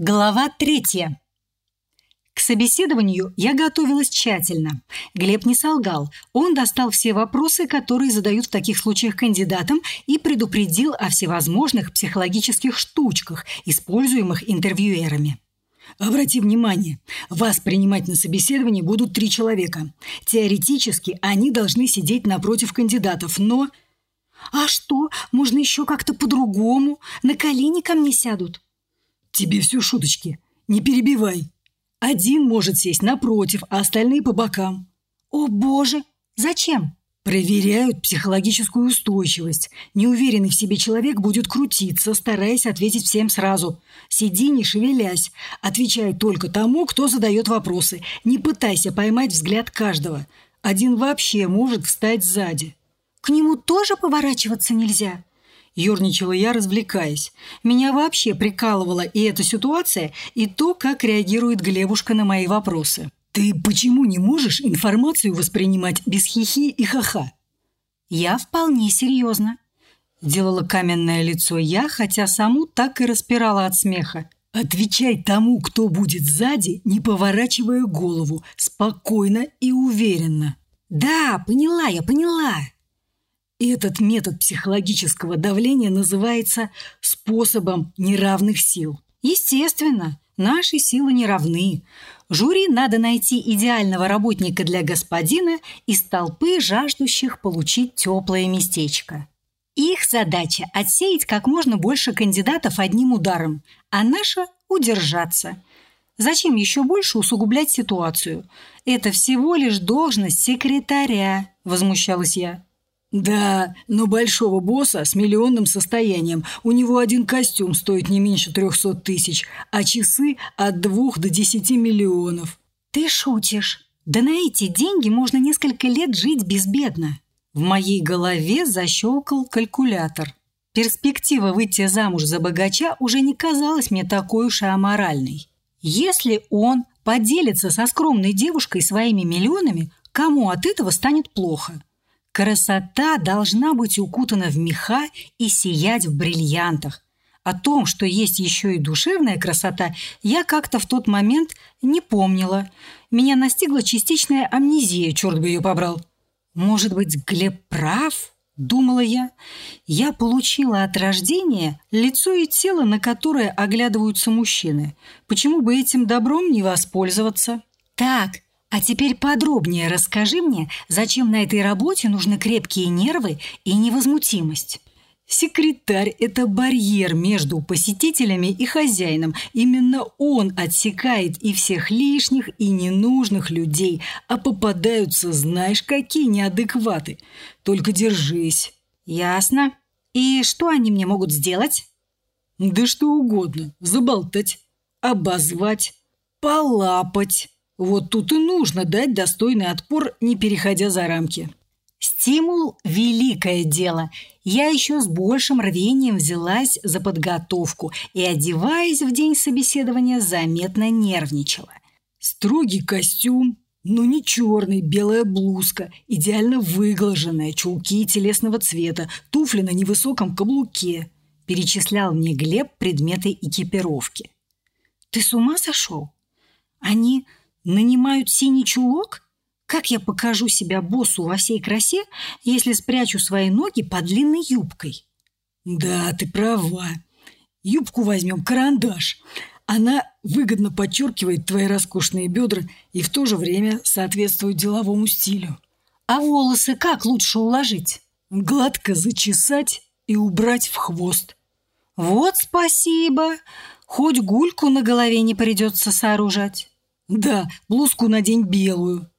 Глава третья. К собеседованию я готовилась тщательно. Глеб не солгал. Он достал все вопросы, которые задают в таких случаях кандидатам, и предупредил о всевозможных психологических штучках, используемых интервьюерами. Обрати внимание, вас принимать на собеседование будут три человека. Теоретически они должны сидеть напротив кандидатов, но... А что, можно еще как-то по-другому? На колени ко мне сядут? Тебе все шуточки. Не перебивай. Один может сесть напротив, а остальные по бокам. О, боже! Зачем? Проверяют психологическую устойчивость. Неуверенный в себе человек будет крутиться, стараясь ответить всем сразу. Сиди, не шевелясь. Отвечай только тому, кто задает вопросы. Не пытайся поймать взгляд каждого. Один вообще может встать сзади. К нему тоже поворачиваться нельзя? Ёрничала я, развлекаясь. Меня вообще прикалывала и эта ситуация, и то, как реагирует Глебушка на мои вопросы. «Ты почему не можешь информацию воспринимать без хихи и ха-ха?» «Я вполне серьезно», – делала каменное лицо я, хотя саму так и распирала от смеха. «Отвечай тому, кто будет сзади, не поворачивая голову, спокойно и уверенно». «Да, поняла я, поняла», и этот метод психологического давления называется способом неравных сил. Естественно, наши силы не равны. Жюри надо найти идеального работника для господина из толпы жаждущих получить теплое местечко. Их задача – отсеять как можно больше кандидатов одним ударом, а наша – удержаться. Зачем еще больше усугублять ситуацию? Это всего лишь должность секретаря, возмущалась я. Да, но большого босса с миллионным состоянием. У него один костюм стоит не меньше трехсот тысяч, а часы от двух до десяти миллионов. Ты шутишь. Да на эти деньги можно несколько лет жить безбедно. В моей голове защелкал калькулятор. Перспектива выйти замуж за богача уже не казалась мне такой уж и аморальной. Если он поделится со скромной девушкой своими миллионами, кому от этого станет плохо? Красота должна быть укутана в меха и сиять в бриллиантах. О том, что есть еще и душевная красота, я как-то в тот момент не помнила. Меня настигла частичная амнезия, черт бы ее побрал. Может быть, Глеб прав? Думала я. Я получила от рождения лицо и тело, на которое оглядываются мужчины. Почему бы этим добром не воспользоваться? Так, а теперь подробнее расскажи мне, зачем на этой работе нужны крепкие нервы и невозмутимость. Секретарь – это барьер между посетителями и хозяином. Именно он отсекает и всех лишних, и ненужных людей, а попадаются, знаешь, какие неадекваты. Только держись. Ясно. И что они мне могут сделать? Да что угодно. Заболтать, обозвать, полапать. Вот тут и нужно дать достойный отпор, не переходя за рамки. Стимул – великое дело. Я еще с большим рвением взялась за подготовку и, одеваясь в день собеседования, заметно нервничала. Строгий костюм, но не черный, белая блузка, идеально выглаженная, чулки телесного цвета, туфли на невысоком каблуке. Перечислял мне Глеб предметы экипировки. «Ты с ума сошел? Они нанимают синий чулок? Как я покажу себя боссу во всей красе, если спрячу свои ноги под длинной юбкой? Да, ты права. Юбку возьмем карандаш. Она выгодно подчеркивает твои роскошные бедра и в то же время соответствует деловому стилю. А волосы как лучше уложить? Гладко зачесать и убрать в хвост. Вот спасибо. Хоть гульку на голове не придется сооружать. Да, блузку надень белую.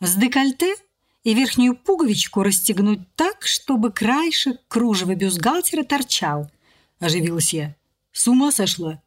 С декольте и верхнюю пуговичку расстегнуть так, чтобы краешек кружева бюстгальтера торчал. Оживилась я. С ума сошла?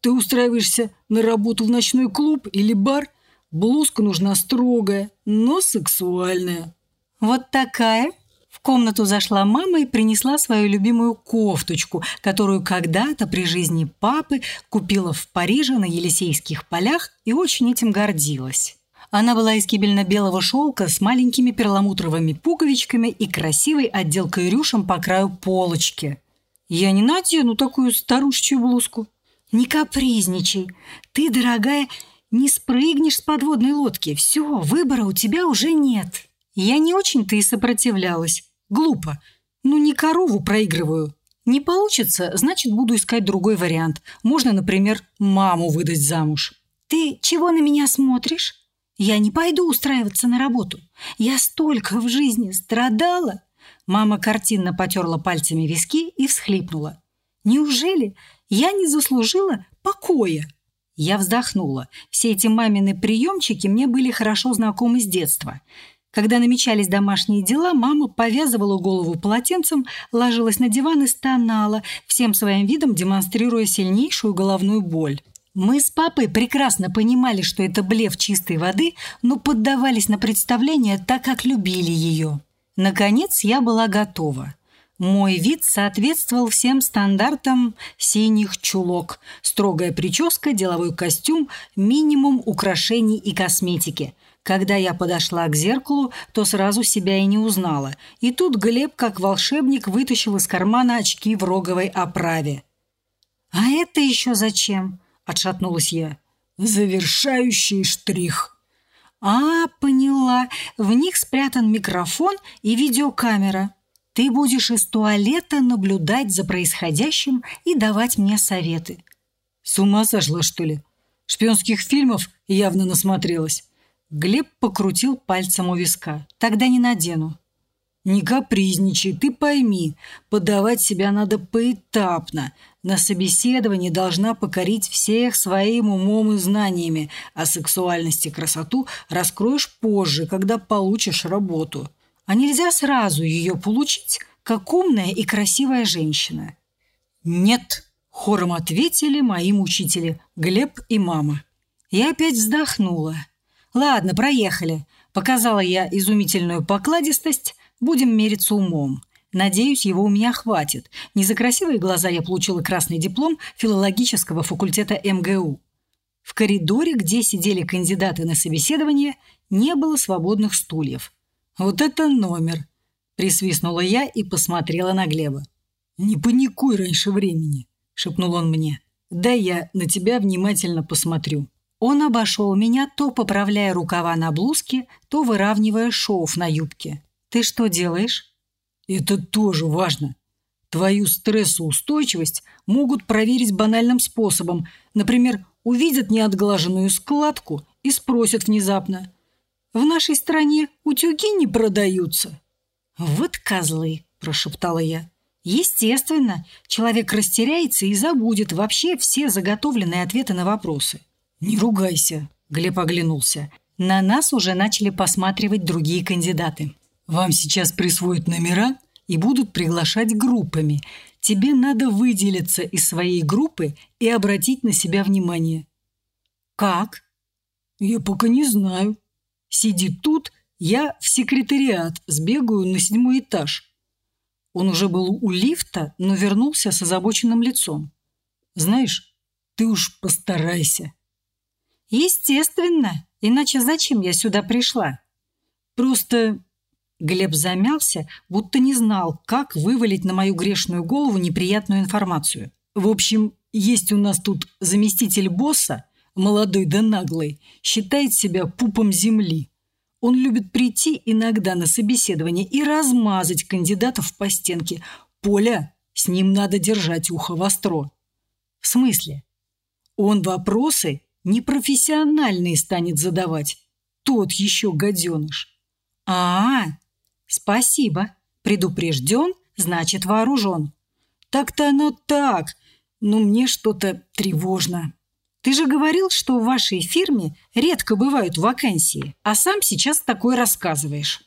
Ты устраиваешься на работу в ночной клуб или бар? Блузка нужна строгая, но сексуальная. Вот такая? В комнату зашла мама и принесла свою любимую кофточку, которую когда-то при жизни папы купила в Париже на Елисейских полях и очень этим гордилась. Она была из кибельно-белого шелка с маленькими перламутровыми пуговичками и красивой отделкой рюшем по краю полочки. «Я не надену такую старушечью блузку». Не капризничай. Ты, дорогая, не спрыгнешь с подводной лодки. Все, выбора у тебя уже нет. Я не очень-то и сопротивлялась. Глупо. Ну, не корову проигрываю. Не получится, значит, буду искать другой вариант. Можно, например, маму выдать замуж. Ты чего на меня смотришь? Я не пойду устраиваться на работу. Я столько в жизни страдала. Мама картинно потерла пальцами виски и всхлипнула. Неужели я не заслужила покоя? Я вздохнула. Все эти мамины приемчики мне были хорошо знакомы с детства. Когда намечались домашние дела, мама повязывала голову полотенцем, ложилась на диван и стонала, всем своим видом демонстрируя сильнейшую головную боль. Мы с папой прекрасно понимали, что это блеф чистой воды, но поддавались на представление так, как любили ее. Наконец я была готова. Мой вид соответствовал всем стандартам синих чулок. Строгая прическа, деловой костюм, минимум украшений и косметики. Когда я подошла к зеркалу, то сразу себя и не узнала. И тут Глеб, как волшебник, вытащил из кармана очки в роговой оправе. «А это еще зачем?» Отшатнулась я. Завершающий штрих. А, поняла. В них спрятан микрофон и видеокамера. Ты будешь из туалета наблюдать за происходящим и давать мне советы. С ума сошла, что ли? Шпионских фильмов явно насмотрелась. Глеб покрутил пальцем у виска. Тогда не надену. Не капризничай, ты пойми, подавать себя надо поэтапно. На собеседовании должна покорить всех своим умом и знаниями, а сексуальность и красоту раскроешь позже, когда получишь работу. А нельзя сразу ее получить, как умная и красивая женщина. «Нет», – хором ответили мои учители Глеб и мама. Я опять вздохнула. «Ладно, проехали», – показала я изумительную покладистость – Будем мериться умом. Надеюсь, его у меня хватит. Не за красивые глаза я получила красный диплом филологического факультета МГУ. В коридоре, где сидели кандидаты на собеседование, не было свободных стульев. «Вот это номер!» – присвистнула я и посмотрела на Глеба. «Не паникуй раньше времени», – шепнул он мне. «Да я на тебя внимательно посмотрю». Он обошел меня, то поправляя рукава на блузке, то выравнивая шов на юбке. Ты что делаешь? Это тоже важно. Твою стрессоустойчивость могут проверить банальным способом. Например, увидят неотглаженную складку и спросят внезапно. В нашей стране утюги не продаются. Вот козлы, прошептала я. Естественно, человек растеряется и забудет вообще все заготовленные ответы на вопросы. Не ругайся, Глеб оглянулся. На нас уже начали посматривать другие кандидаты. Вам сейчас присвоят номера и будут приглашать группами. Тебе надо выделиться из своей группы и обратить на себя внимание. Как? Я пока не знаю. Сиди тут, я в секретариат сбегаю на седьмой этаж. Он уже был у лифта, но вернулся с озабоченным лицом. Знаешь, ты уж постарайся. Естественно, иначе зачем я сюда пришла? Просто Глеб замялся, будто не знал, как вывалить на мою грешную голову неприятную информацию. В общем, есть у нас тут заместитель босса, молодой да наглый, считает себя пупом земли. Он любит прийти иногда на собеседование и размазать кандидатов по стенке. Поля, с ним надо держать ухо востро. В смысле? Он вопросы непрофессиональные станет задавать. Тот еще гаденыш. А, -а, -а «Спасибо. Предупрежден, значит вооружен». «Так-то оно так, но мне что-то тревожно». «Ты же говорил, что в вашей фирме редко бывают вакансии, а сам сейчас такое рассказываешь».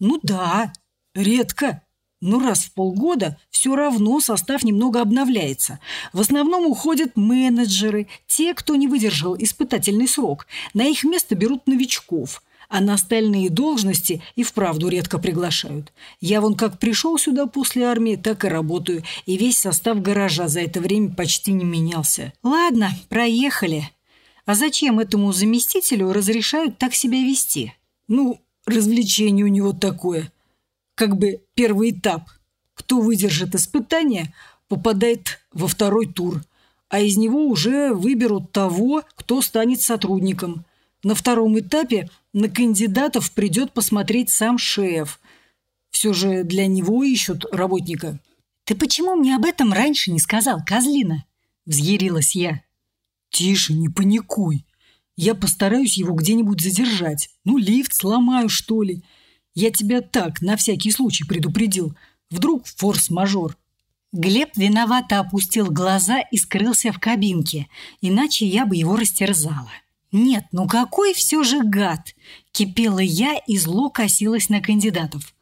«Ну да, редко. Но раз в полгода все равно состав немного обновляется. В основном уходят менеджеры, те, кто не выдержал испытательный срок. На их место берут новичков» а на остальные должности и вправду редко приглашают. Я вон как пришел сюда после армии, так и работаю, и весь состав гаража за это время почти не менялся. Ладно, проехали. А зачем этому заместителю разрешают так себя вести? Ну, развлечение у него такое. Как бы первый этап. Кто выдержит испытание, попадает во второй тур. а из него уже выберут того, кто станет сотрудником. На втором этапе на кандидатов придет посмотреть сам шеф. Все же для него ищут работника. «Ты почему мне об этом раньше не сказал, козлина?» – взъярилась я. «Тише, не паникуй. Я постараюсь его где-нибудь задержать. Ну, лифт сломаю, что ли. Я тебя так, на всякий случай предупредил. Вдруг форс-мажор». Глеб виновато опустил глаза и скрылся в кабинке, иначе я бы его растерзала. «Нет, ну какой все же гад!» – кипела я и зло косилась на кандидатов.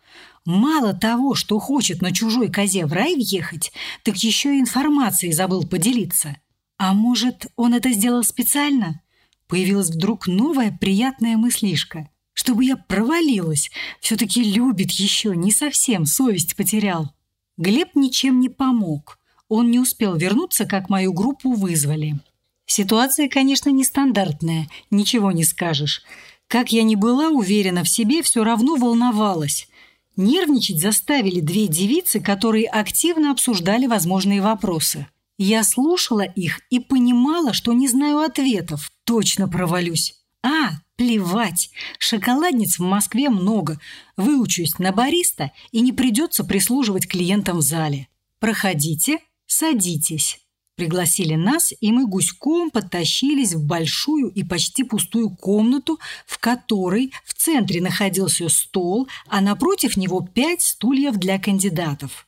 Мало того, что хочет на чужой козе в рай въехать, так еще и информацией забыл поделиться. А может, он это сделал специально? Появилась вдруг новая приятная мыслишка. Чтобы я провалилась, все-таки любит еще, не совсем совесть потерял. Глеб ничем не помог. Он не успел вернуться, как мою группу вызвали. Ситуация, конечно, нестандартная, ничего не скажешь. Как я не была уверена в себе, все равно волновалась. Нервничать заставили две девицы, которые активно обсуждали возможные вопросы. Я слушала их и понимала, что не знаю ответов. Точно провалюсь. А, плевать. Шоколадниц в Москве много. Выучусь на бариста и не придется прислуживать клиентам в зале. Проходите, садитесь. Пригласили нас, и мы гуськом подтащились в большую и почти пустую комнату, в которой в центре находился стол, а напротив него пять стульев для кандидатов.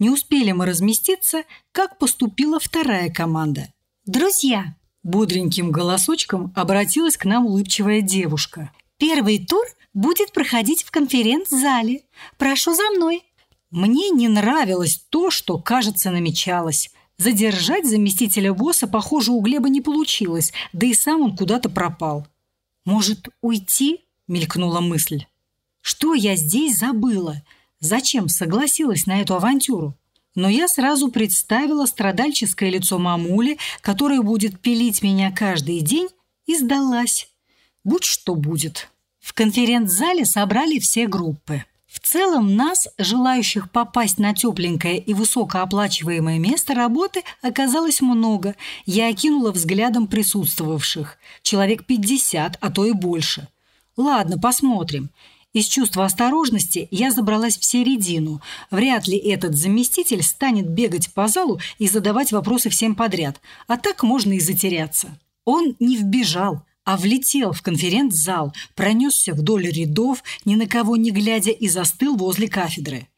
Не успели мы разместиться, как поступила вторая команда. «Друзья!» – бодреньким голосочком обратилась к нам улыбчивая девушка. «Первый тур будет проходить в конференц-зале. Прошу за мной!» Мне не нравилось то, что, кажется, намечалось. Задержать заместителя босса, похоже, у Глеба не получилось, да и сам он куда-то пропал. «Может, уйти?» – мелькнула мысль. «Что я здесь забыла? Зачем согласилась на эту авантюру?» Но я сразу представила страдальческое лицо мамули, которая будет пилить меня каждый день, и сдалась. Будь что будет. В конференц-зале собрали все группы. В целом нас, желающих попасть на тепленькое и высокооплачиваемое место работы, оказалось много. Я окинула взглядом присутствовавших. Человек 50, а то и больше. Ладно, посмотрим. Из чувства осторожности я забралась в середину. Вряд ли этот заместитель станет бегать по залу и задавать вопросы всем подряд. А так можно и затеряться. Он не вбежал, а влетел в конференц-зал, пронесся вдоль рядов, ни на кого не глядя и застыл возле кафедры.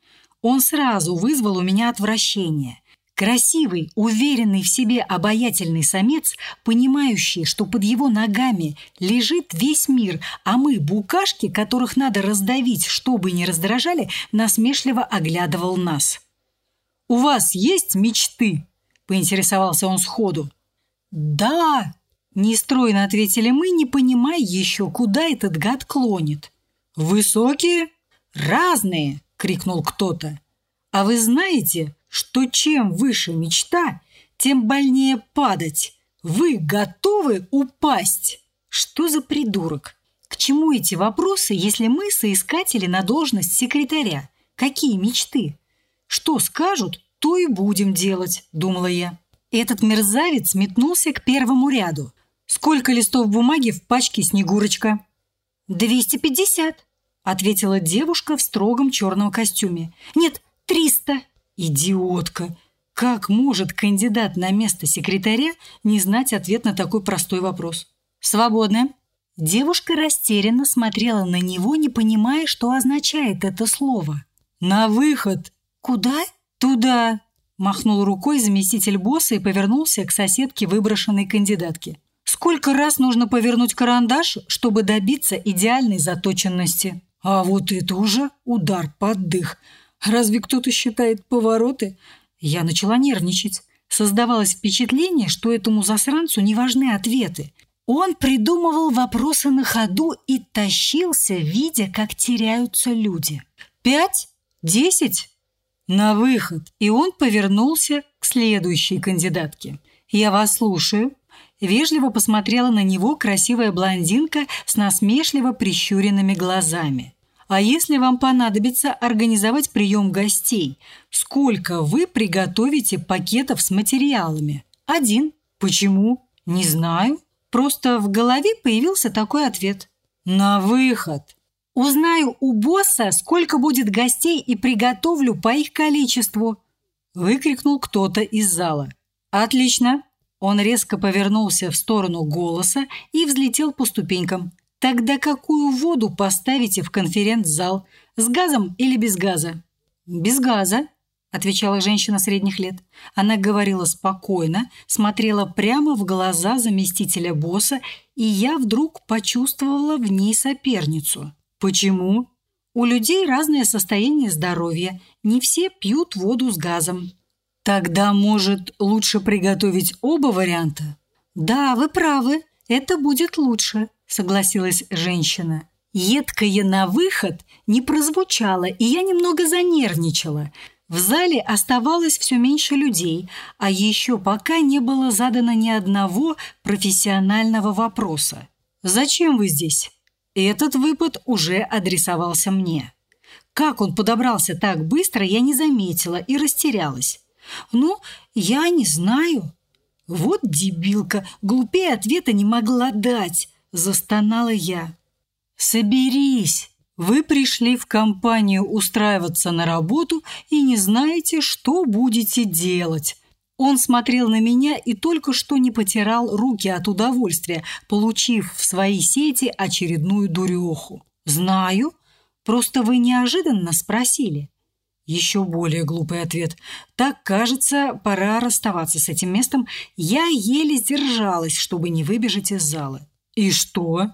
Он сразу вызвал у меня отвращение. Красивый, уверенный в себе обаятельный самец, понимающий, что под его ногами лежит весь мир, а мы, букашки, которых надо раздавить, чтобы не раздражали, насмешливо оглядывал нас. «У вас есть мечты?» – поинтересовался он сходу. «Да!» Нестройно ответили мы, не понимая еще, куда этот гад клонит. «Высокие?» «Разные!» — крикнул кто-то. «А вы знаете, что чем выше мечта, тем больнее падать? Вы готовы упасть?» Что за придурок? К чему эти вопросы, если мы соискатели на должность секретаря? Какие мечты? Что скажут, то и будем делать, думала я. Этот мерзавец метнулся к первому ряду. «Сколько листов бумаги в пачке Снегурочка?» «Двести пятьдесят», — ответила девушка в строгом черном костюме. «Нет, триста». «Идиотка! Как может кандидат на место секретаря не знать ответ на такой простой вопрос?» «Свободно». Девушка растерянно смотрела на него, не понимая, что означает это слово. «На выход!» «Куда?» «Туда!» Махнул рукой заместитель босса и повернулся к соседке выброшенной кандидатки. Сколько раз нужно повернуть карандаш, чтобы добиться идеальной заточенности? А вот это уже удар под дых. Разве кто-то считает повороты? Я начала нервничать. Создавалось впечатление, что этому засранцу не важны ответы. Он придумывал вопросы на ходу и тащился, видя, как теряются люди. «Пять? Десять?» На выход. И он повернулся к следующей кандидатке. «Я вас слушаю». Вежливо посмотрела на него красивая блондинка с насмешливо прищуренными глазами. «А если вам понадобится организовать прием гостей, сколько вы приготовите пакетов с материалами?» Один. Почему? Не знаю. Просто в голове появился такой ответ. На выход. Узнаю у босса, сколько будет гостей и приготовлю по их количеству. Выкрикнул кто-то из зала. Отлично. Он резко повернулся в сторону голоса и взлетел по ступенькам. Тогда какую воду поставите в конференц-зал? С газом или без газа? Без газа, отвечала женщина средних лет. Она говорила спокойно, смотрела прямо в глаза заместителя босса, и я вдруг почувствовала в ней соперницу. Почему? У людей разное состояние здоровья. Не все пьют воду с газом. Тогда, может, лучше приготовить оба варианта? Да, вы правы. Это будет лучше, согласилась женщина. Едкое на выход не прозвучало, и я немного занервничала. В зале оставалось все меньше людей, а еще пока не было задано ни одного профессионального вопроса. «Зачем вы здесь?» Этот выпад уже адресовался мне. Как он подобрался так быстро, я не заметила и растерялась. «Ну, я не знаю». «Вот дебилка, глупее ответа не могла дать», – застонала я. «Соберись!» Вы пришли в компанию устраиваться на работу и не знаете, что будете делать. Он смотрел на меня и только что не потирал руки от удовольствия, получив в свои сети очередную дуреху. «Знаю. Просто вы неожиданно спросили». Еще более глупый ответ. Так, кажется, пора расставаться с этим местом. Я еле сдержалась, чтобы не выбежать из зала. «И что?»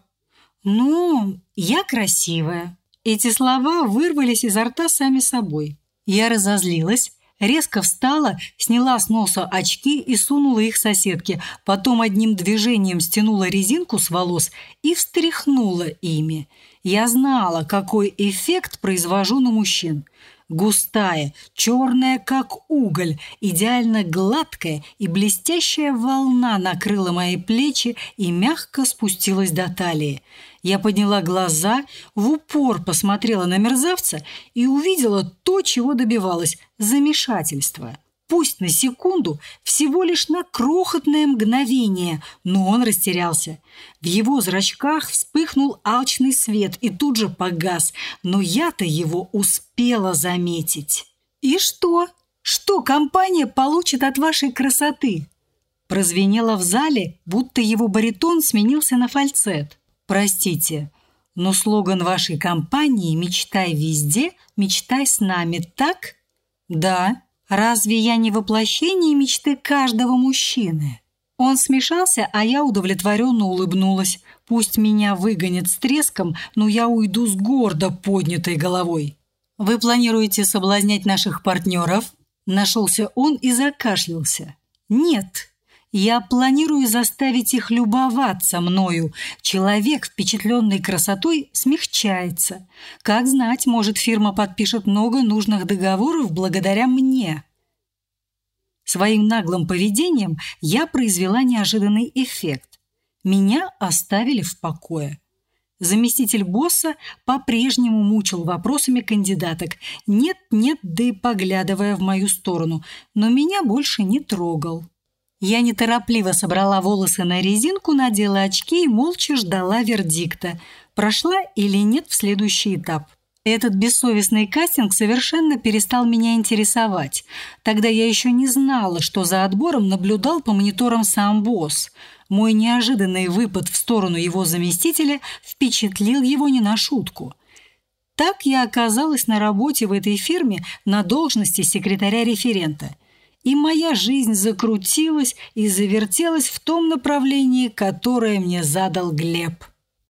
«Ну, я красивая». Эти слова вырвались изо рта сами собой. Я разозлилась, резко встала, сняла с носа очки и сунула их соседке, потом одним движением стянула резинку с волос и встряхнула ими. Я знала, какой эффект произвожу на мужчин – густая, черная, как уголь, идеально гладкая и блестящая волна накрыла мои плечи и мягко спустилась до талии. Я подняла глаза, в упор посмотрела на мерзавца и увидела то, чего добивалась – замешательство – Пусть на секунду, всего лишь на крохотное мгновение, но он растерялся. В его зрачках вспыхнул алчный свет и тут же погас, но я-то его успела заметить. «И что? Что компания получит от вашей красоты?» Прозвенело в зале, будто его баритон сменился на фальцет. «Простите, но слоган вашей компании «Мечтай везде, мечтай с нами», так?» «Да», Разве я не воплощение мечты каждого мужчины? Он смешался, а я удовлетворенно улыбнулась. Пусть меня выгонят с треском, но я уйду с гордо поднятой головой. «Вы планируете соблазнять наших партнеров?» Нашелся он и закашлялся. «Нет, я планирую заставить их любоваться мною. Человек, впечатленный красотой, смягчается. Как знать, может, фирма подпишет много нужных договоров благодаря мне. Своим наглым поведением я произвела неожиданный эффект. Меня оставили в покое. Заместитель босса по-прежнему мучил вопросами кандидаток. Нет-нет, да и поглядывая в мою сторону, но меня больше не трогал. Я неторопливо собрала волосы на резинку, надела очки и молча ждала вердикта, прошла или нет в следующий этап. Этот бессовестный кастинг совершенно перестал меня интересовать. Тогда я еще не знала, что за отбором наблюдал по мониторам сам босс. Мой неожиданный выпад в сторону его заместителя впечатлил его не на шутку. Так я оказалась на работе в этой фирме на должности секретаря-референта – и моя жизнь закрутилась и завертелась в том направлении, которое мне задал Глеб.